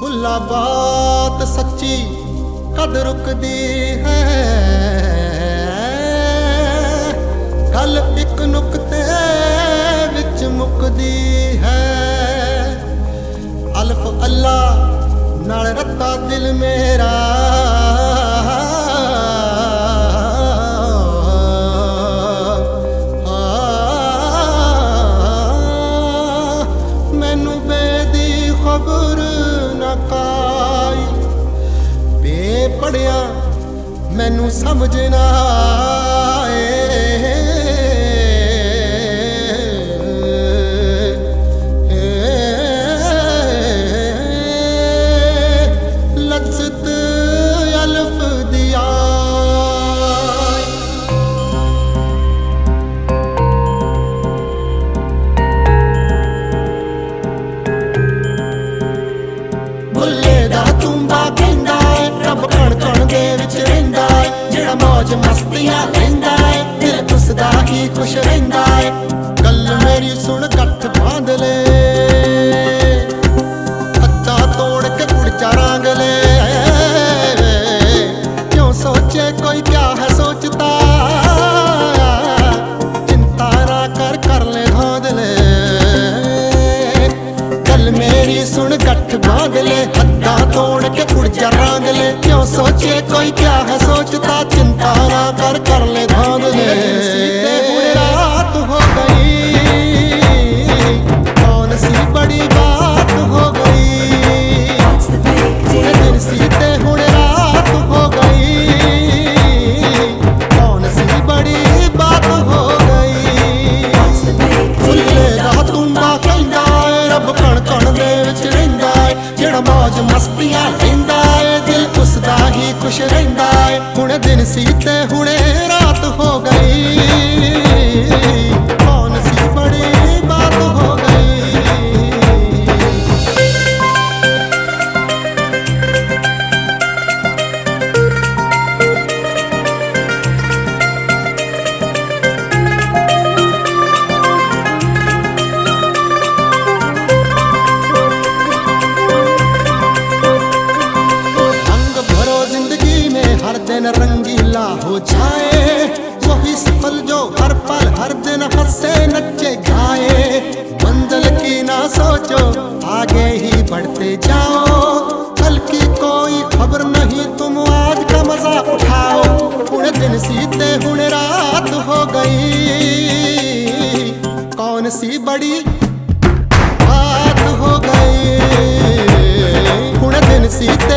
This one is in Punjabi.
ਬੁੱਲਾ ਬਾਤ ਸੱਚੀ ਕਦ ਰੁਕਦੀ ਹੈ? ਗੱਲ ਇੱਕ ਨੁਕਤੇ ਵਿੱਚ ਮੁੱਕਦੀ ਹੈ। ਅਲਫ ਅੱਲਾ ਨਾਲ ਰੱਤਾ ਦਿਲ ਮੇਰਾ। ਮੈਨੂੰ ਸਮਝ ਨਾ ਆਏ। ਲਜ਼ਤ ਦਾ ਤੁੰਬਾ ਕਹਿੰਦਾ ਏ ਰੱਬ ਕਣ ਕਣ ਦੇ ਵਿੱਚ ਜਿਹੜਾ ਮਸਤੀਆਂ ਲੈਂਦਾ ਏ ਦਿਲ ਉਸ ਦਾ ਹੀ ਖੁਸ਼ ਰਹਿੰਦਾ ਏ। ਗੱਲ ਮੇਰੀ ਸੁਣ, ਕੱਠ ਬਾਂਧ ਲੈ। ਅੱਤਾ ਤੋੜ ਕੇ ਕੁੜਚਾ ਰਾਂਗ ਲੈ। ਕਿਉਂ ਸੋਚੇ, ਕੋਈ ਕਿਆ ਹੈ ਸੋਚਦਾ। ਚਿੰਤਾ ਨਾ ਕਰ ਕਰ ਲੈ ਧਾਂਦ ਲੈ। ਗੱਲ ਮੇਰੀ ਸੁਣ ਗੱਠ ਬਾਂਧ ਲੈ। ਚਿੰਤਾ ਨਾ ਕਰ ਕਰ ਲੈ ਤੇ ਹੁਣ ਰਾਤ ਹੋ ਗਈ। ਕੌਣ ਸੀ ਬੜੀ ਬਾਤ ਹੋ ਗਈ? ਦਿਨ ਸੀ ਤੇ ਹੁਣ ਰਾਤ ਹੋ ਗਈ। ਕੌਣ ਸੀ ਬੜੀ ਬਾਤ ਹੋ ਗਈ? ਫੁੱਲੇ ਦਾ ਤੁੰਬਾ ਕਹਿੰਦਾ ਏ ਰੱਬ ਕਣ ਕਣ ਦੇ ਵਿੱਚ ਰਹਿੰਦਾ ਏ। ਜਿਹੜਾ ਮौज ਮਸਤੀਆਂ ਲੈਂਦਾ ਏ ਦਿਲ ਹੀ ਖੁਸ਼ ਰਹਿੰਦਾ ਏ। ਹੁਣ ਦਿਨ ਸੀ ਤੇ ਹੁਣੇ ਰਾਤ ਹੋ ਗਈ। भला हो जाए वही सफल जो हर पल हर दिन हंसे नच्चे गाए, मंजिल की ना सोचो, आगे ही बढ़ते जाओ। कल की कोई खबर नहीं, तुम आज का मज़ा उठाओ। हुण दिन सीते हुण रात हो गई। कौन सी बड़ी बात हो गई? हुण दिन सीते